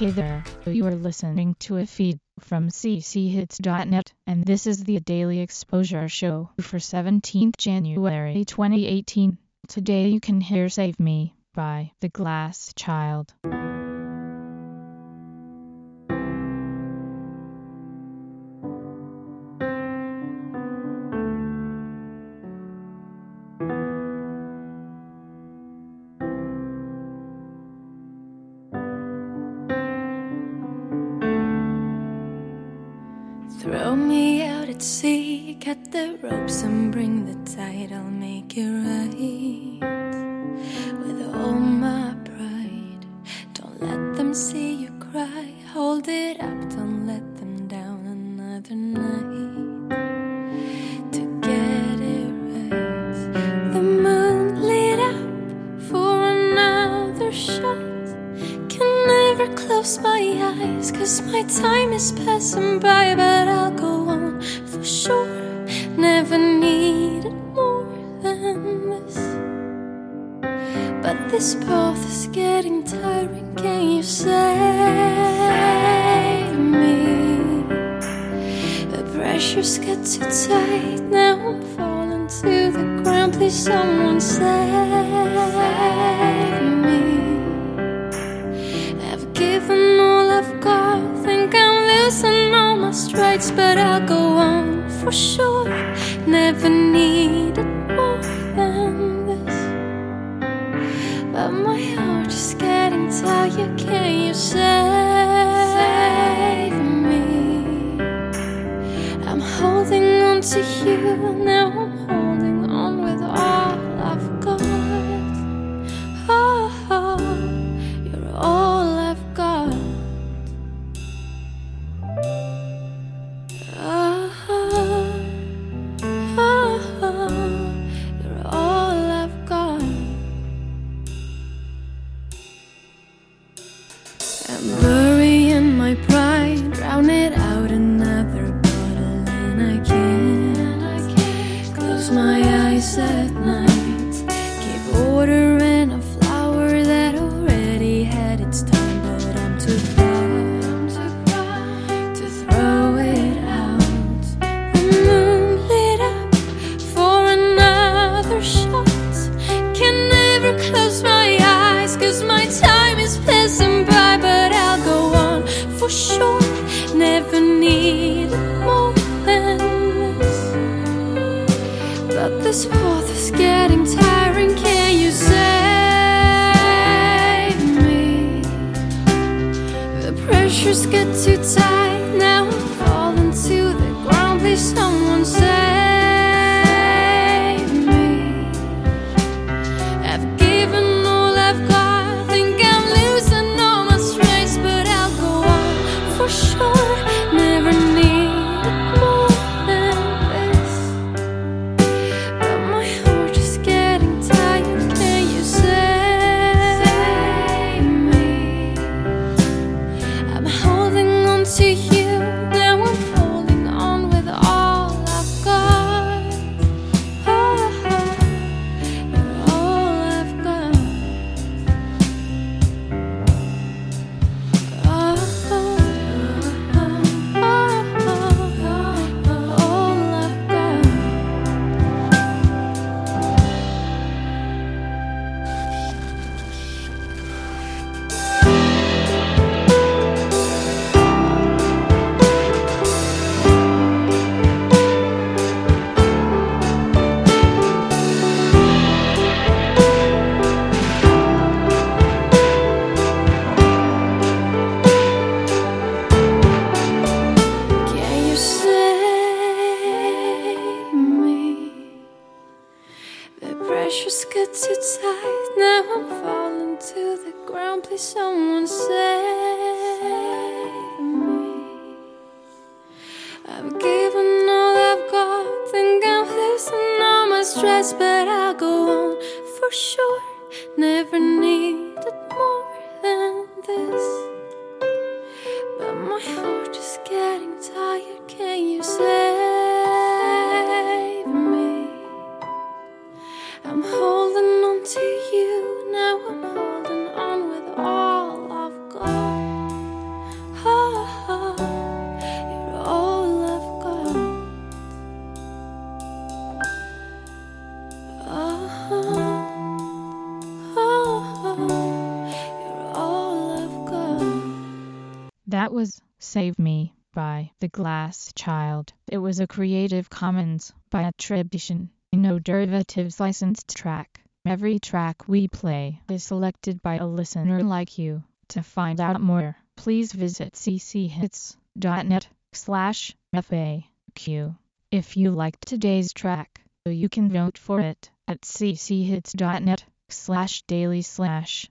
Hey there, you are listening to a feed from cchits.net, and this is the Daily Exposure Show for 17th January 2018. Today you can hear Save Me by The Glass Child. Throw me out at sea, cut the ropes and bring the tide. I'll make it right with all my pride. Don't let them see you cry. Hold it up, don't let them down another night to get it right. The moon lit up for another shot. Never close my eyes, cause my time is passing by, but I'll go on for sure. Never needed more than this. But this path is getting tiring, can you save me? The pressure's got too tight, now I'm falling to the ground. Please, someone save All my strides, but I'll go on for sure. Never needed more than this. But my heart is getting tired. Can you save me? I'm holding on to you. Now Burying This path is getting tiring. Can you save me? The pressure's get too tight. Holding pressure's got too tight. Now I'm falling to the ground. Please, someone save me. I've given all I've got. Think I'm losing all my stress, but I'll go on for sure. Never needed Save Me by The Glass Child. It was a Creative Commons by attribution, no derivatives licensed track. Every track we play is selected by a listener like you. To find out more, please visit cchits.net slash FAQ. If you liked today's track, you can vote for it at cchits.net slash daily slash